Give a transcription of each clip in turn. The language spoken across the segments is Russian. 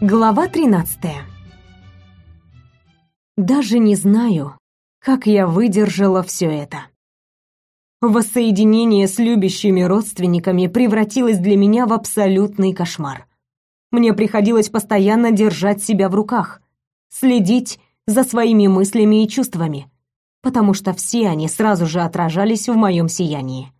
Глава 13. Даже не знаю, как я выдержала все это. Воссоединение с любящими родственниками превратилось для меня в абсолютный кошмар. Мне приходилось постоянно держать себя в руках, следить за своими мыслями и чувствами, потому что все они сразу же отражались в моем сиянии.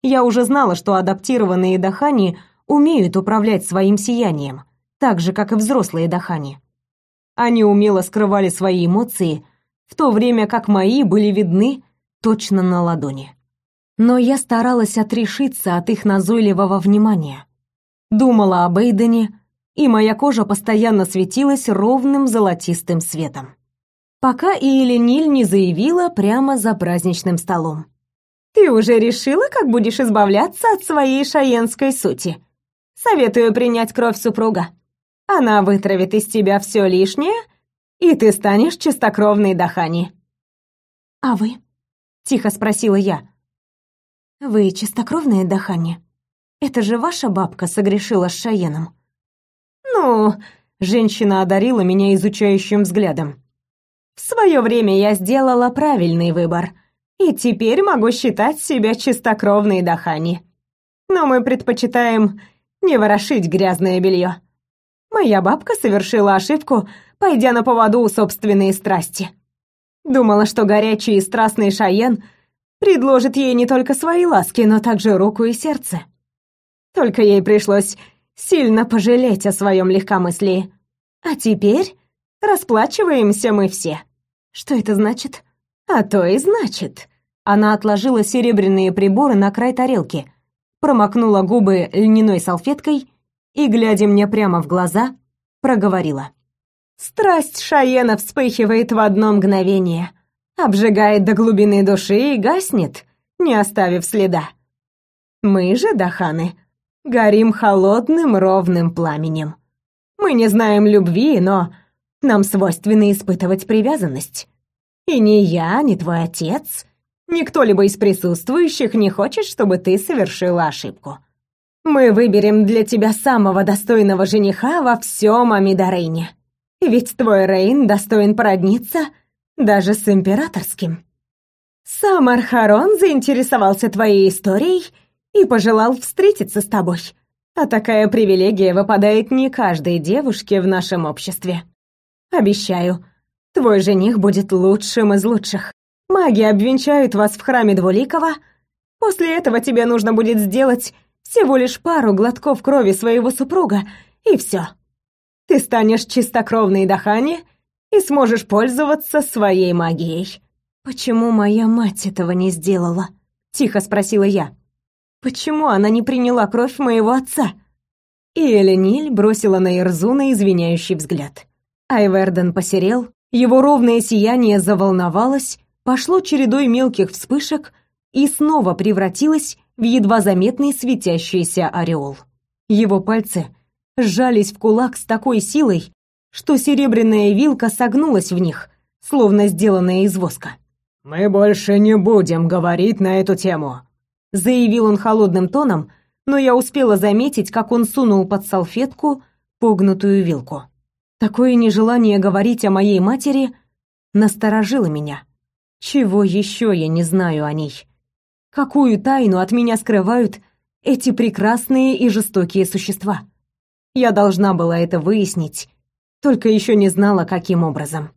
Я уже знала, что адаптированные дахани умеют управлять своим сиянием, так же, как и взрослые дахани. Они умело скрывали свои эмоции, в то время как мои были видны точно на ладони. Но я старалась отрешиться от их назойливого внимания. Думала об Эйдене, и моя кожа постоянно светилась ровным золотистым светом. Пока Иелениль не заявила прямо за праздничным столом. «Ты уже решила, как будешь избавляться от своей шаенской сути? Советую принять кровь супруга. Она вытравит из тебя все лишнее, и ты станешь чистокровной Дахани». «А вы?» — тихо спросила я. «Вы чистокровная Дахани? Это же ваша бабка согрешила с Шаеном». «Ну...» — женщина одарила меня изучающим взглядом. «В свое время я сделала правильный выбор, и теперь могу считать себя чистокровной Дахани. Но мы предпочитаем не ворошить грязное белье. Моя бабка совершила ошибку, пойдя на поводу у собственной страсти. Думала, что горячий и страстный Шаен предложит ей не только свои ласки, но также руку и сердце. Только ей пришлось сильно пожалеть о своем легкомыслии. А теперь расплачиваемся мы все. Что это значит? А то и значит. Она отложила серебряные приборы на край тарелки, промокнула губы льняной салфеткой и, глядя мне прямо в глаза, проговорила. «Страсть Шаена вспыхивает в одно мгновение, обжигает до глубины души и гаснет, не оставив следа. Мы же, Даханы, горим холодным ровным пламенем. Мы не знаем любви, но нам свойственно испытывать привязанность. И ни я, ни твой отец, ни кто-либо из присутствующих не хочет, чтобы ты совершила ошибку. Мы выберем для тебя самого достойного жениха во всем Амидарейне. Ведь твой Рейн достоин породниться даже с императорским. Сам Архарон заинтересовался твоей историей и пожелал встретиться с тобой. А такая привилегия выпадает не каждой девушке в нашем обществе. Обещаю, твой жених будет лучшим из лучших. Маги обвенчают вас в храме Двуликова. После этого тебе нужно будет сделать всего лишь пару глотков крови своего супруга, и все. Ты станешь чистокровной Дахани и сможешь пользоваться своей магией. «Почему моя мать этого не сделала?» — тихо спросила я. Почему она не приняла кровь моего отца? И Элениль бросила на Ирзуна извиняющий взгляд. Айверден посерел, его ровное сияние заволновалось, пошло чередой мелких вспышек и снова превратилось в едва заметный светящийся ореол. Его пальцы сжались в кулак с такой силой, что серебряная вилка согнулась в них, словно сделанная из воска. «Мы больше не будем говорить на эту тему», заявил он холодным тоном, но я успела заметить, как он сунул под салфетку погнутую вилку. Такое нежелание говорить о моей матери насторожило меня. Чего еще я не знаю о ней? Какую тайну от меня скрывают эти прекрасные и жестокие существа? Я должна была это выяснить, только еще не знала, каким образом.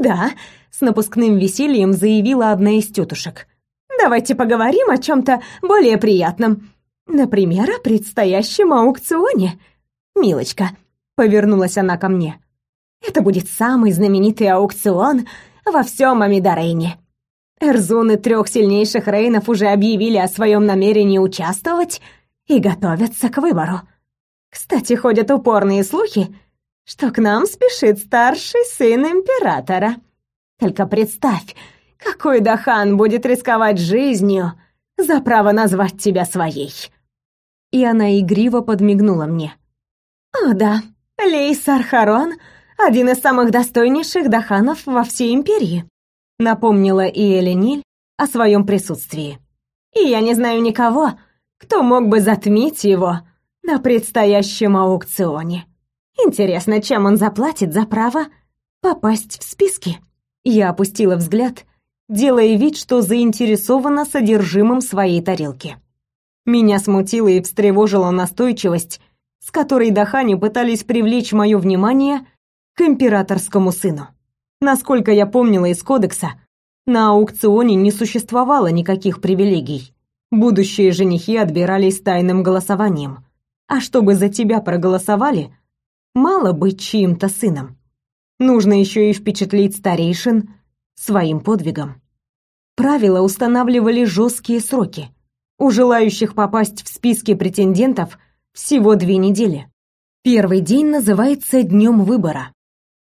«Да», — с напускным весельем заявила одна из тетушек. Давайте поговорим о чем-то более приятном. Например, о предстоящем аукционе. Милочка, повернулась она ко мне. Это будет самый знаменитый аукцион во всем Амидарейне. Эрзуны трех сильнейших рейнов уже объявили о своем намерении участвовать и готовятся к выбору. Кстати, ходят упорные слухи, что к нам спешит старший сын императора. Только представь, какой Дахан будет рисковать жизнью за право назвать тебя своей?» И она игриво подмигнула мне. «О да, Лейс Архарон — один из самых достойнейших Даханов во всей Империи», напомнила и Элениль о своем присутствии. «И я не знаю никого, кто мог бы затмить его на предстоящем аукционе. Интересно, чем он заплатит за право попасть в списки? Я опустила взгляд, делая вид, что заинтересована содержимым своей тарелки. Меня смутила и встревожила настойчивость, с которой Дахани пытались привлечь мое внимание к императорскому сыну. Насколько я помнила из кодекса, на аукционе не существовало никаких привилегий. Будущие женихи отбирались тайным голосованием. А чтобы за тебя проголосовали, мало быть чьим-то сыном. Нужно еще и впечатлить старейшин своим подвигом. Правила устанавливали жесткие сроки. У желающих попасть в списки претендентов всего две недели. Первый день называется днем выбора,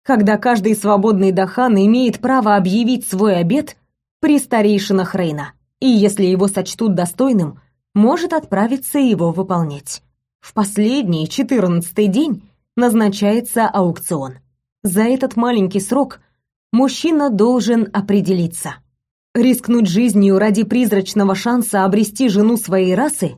когда каждый свободный Дахан имеет право объявить свой обет при старейшинах Рейна, и если его сочтут достойным, может отправиться его выполнять. В последний, четырнадцатый день, назначается аукцион. За этот маленький срок мужчина должен определиться – рискнуть жизнью ради призрачного шанса обрести жену своей расы,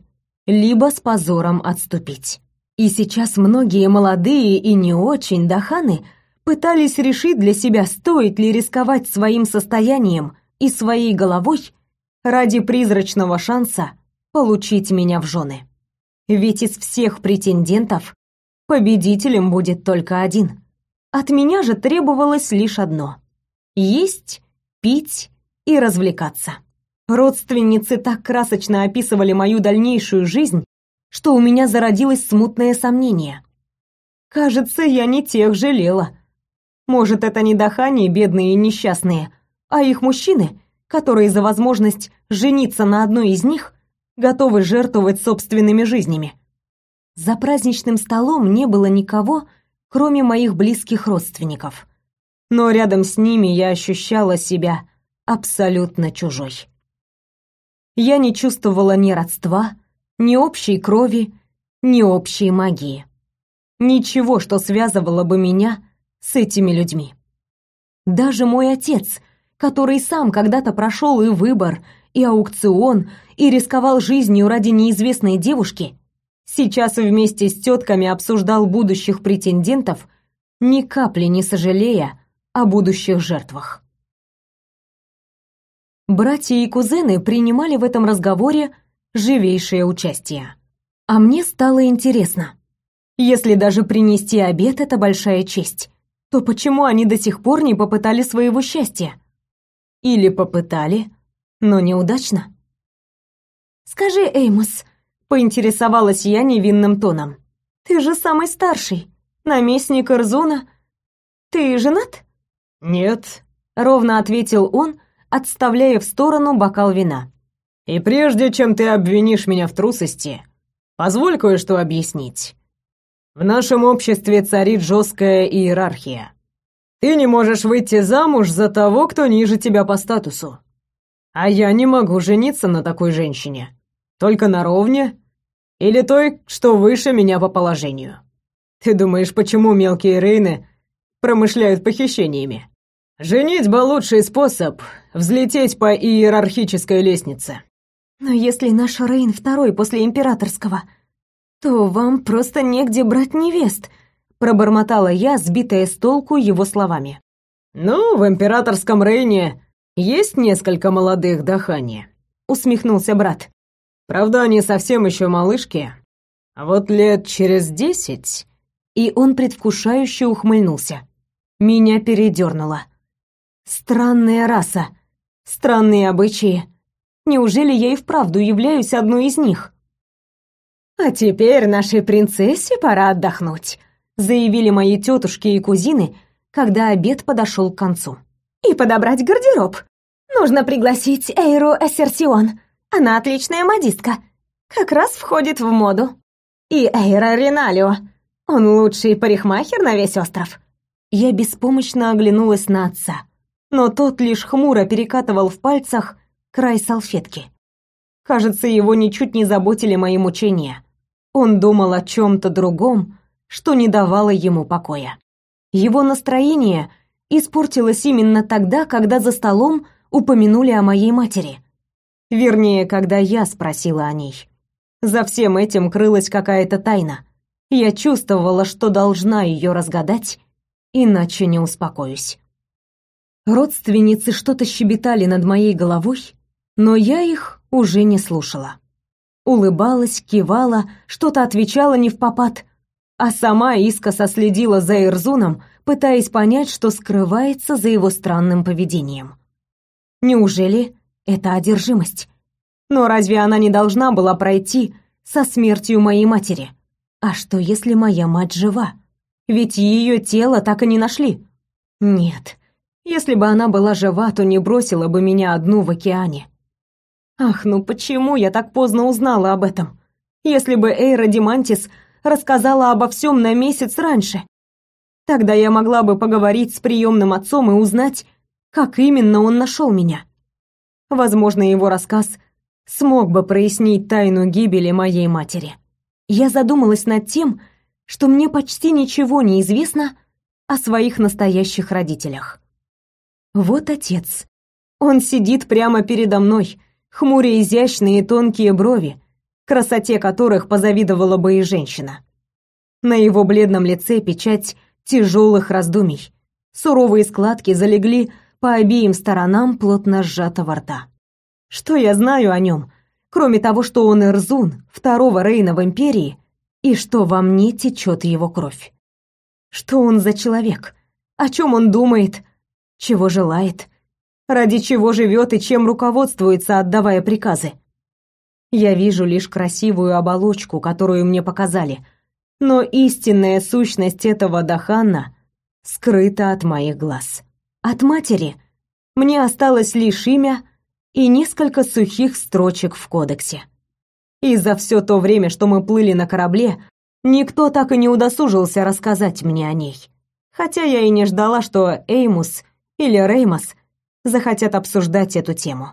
либо с позором отступить. И сейчас многие молодые и не очень даханы пытались решить для себя, стоит ли рисковать своим состоянием и своей головой ради призрачного шанса получить меня в жены. Ведь из всех претендентов победителем будет только один. От меня же требовалось лишь одно — есть, пить и развлекаться. Родственницы так красочно описывали мою дальнейшую жизнь, что у меня зародилось смутное сомнение. Кажется, я не тех жалела. Может, это не дахани бедные и несчастные, а их мужчины, которые за возможность жениться на одной из них готовы жертвовать собственными жизнями. За праздничным столом не было никого, кроме моих близких родственников. Но рядом с ними я ощущала себя абсолютно чужой. Я не чувствовала ни родства, ни общей крови, ни общей магии. Ничего, что связывало бы меня с этими людьми. Даже мой отец, который сам когда-то прошел и выбор, и аукцион, и рисковал жизнью ради неизвестной девушки, сейчас вместе с тетками обсуждал будущих претендентов, ни капли не сожалея о будущих жертвах. Братья и кузены принимали в этом разговоре живейшее участие. А мне стало интересно. Если даже принести обед — это большая честь, то почему они до сих пор не попытали своего счастья? Или попытали, но неудачно? «Скажи, Эймос», — поинтересовалась я невинным тоном, «ты же самый старший, наместник Эрзуна. Ты женат?» «Нет», — ровно ответил он, — отставляя в сторону бокал вина. «И прежде чем ты обвинишь меня в трусости, позволь кое-что объяснить. В нашем обществе царит жесткая иерархия. Ты не можешь выйти замуж за того, кто ниже тебя по статусу. А я не могу жениться на такой женщине. Только на ровне или той, что выше меня по положению. Ты думаешь, почему мелкие рейны промышляют похищениями? Женитьба — лучший способ взлететь по иерархической лестнице. Но если наш Рейн второй после императорского, то вам просто негде брать невест, пробормотала я, сбитая с толку его словами. Ну, в императорском Рейне есть несколько молодых Дахани, усмехнулся брат. Правда, они совсем еще малышки. А вот лет через десять... И он предвкушающе ухмыльнулся. Меня передернуло. Странная раса, странные обычаи. Неужели я и вправду являюсь одной из них? А теперь нашей принцессе пора отдохнуть, заявили мои тетушки и кузины, когда обед подошел к концу. И подобрать гардероб. Нужно пригласить Эйру Эссерсион. Она отличная модистка. Как раз входит в моду. И Эйра Риналио. Он лучший парикмахер на весь остров. Я беспомощно оглянулась на отца но тот лишь хмуро перекатывал в пальцах край салфетки. Кажется, его ничуть не заботили мои мучения. Он думал о чем-то другом, что не давало ему покоя. Его настроение испортилось именно тогда, когда за столом упомянули о моей матери. Вернее, когда я спросила о ней. За всем этим крылась какая-то тайна. Я чувствовала, что должна ее разгадать, иначе не успокоюсь. Родственницы что-то щебетали над моей головой, но я их уже не слушала. Улыбалась, кивала, что-то отвечала не в попад, а сама искоса следила за Эрзуном, пытаясь понять, что скрывается за его странным поведением. Неужели это одержимость? Но разве она не должна была пройти со смертью моей матери? А что, если моя мать жива? Ведь ее тело так и не нашли. Нет, если бы она была жива, то не бросила бы меня одну в океане. Ах, ну почему я так поздно узнала об этом? Если бы Эйра Димантис рассказала обо всем на месяц раньше, тогда я могла бы поговорить с приемным отцом и узнать, как именно он нашел меня. Возможно, его рассказ смог бы прояснить тайну гибели моей матери я задумалась над тем, что мне почти ничего не известно о своих настоящих родителях. Вот отец. Он сидит прямо передо мной, хмуря изящные тонкие брови, красоте которых позавидовала бы и женщина. На его бледном лице печать тяжелых раздумий. Суровые складки залегли по обеим сторонам плотно сжатого рта. Что я знаю о нем, кроме того, что он Эрзун, второго Рейна в Империи, и что во мне течет его кровь. Что он за человек? О чем он думает? Чего желает? Ради чего живет и чем руководствуется, отдавая приказы? Я вижу лишь красивую оболочку, которую мне показали, но истинная сущность этого Даханна скрыта от моих глаз. От матери мне осталось лишь имя и несколько сухих строчек в кодексе. И за все то время, что мы плыли на корабле, никто так и не удосужился рассказать мне о ней. Хотя я и не ждала, что Эймус или Реймос захотят обсуждать эту тему.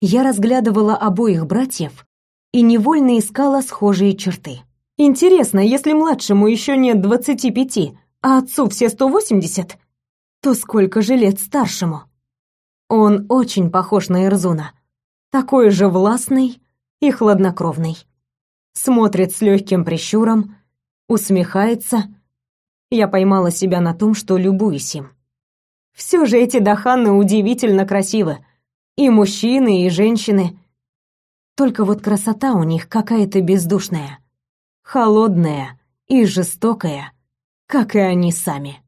Я разглядывала обоих братьев и невольно искала схожие черты. Интересно, если младшему еще нет двадцати пяти, а отцу все сто восемьдесят, то сколько же лет старшему? Он очень похож на Эрзуна. Такой же властный и хладнокровный. Смотрит с легким прищуром, усмехается. Я поймала себя на том, что любуюсь им. Все же эти даханы удивительно красивы. И мужчины, и женщины. Только вот красота у них какая-то бездушная. Холодная и жестокая, как и они сами.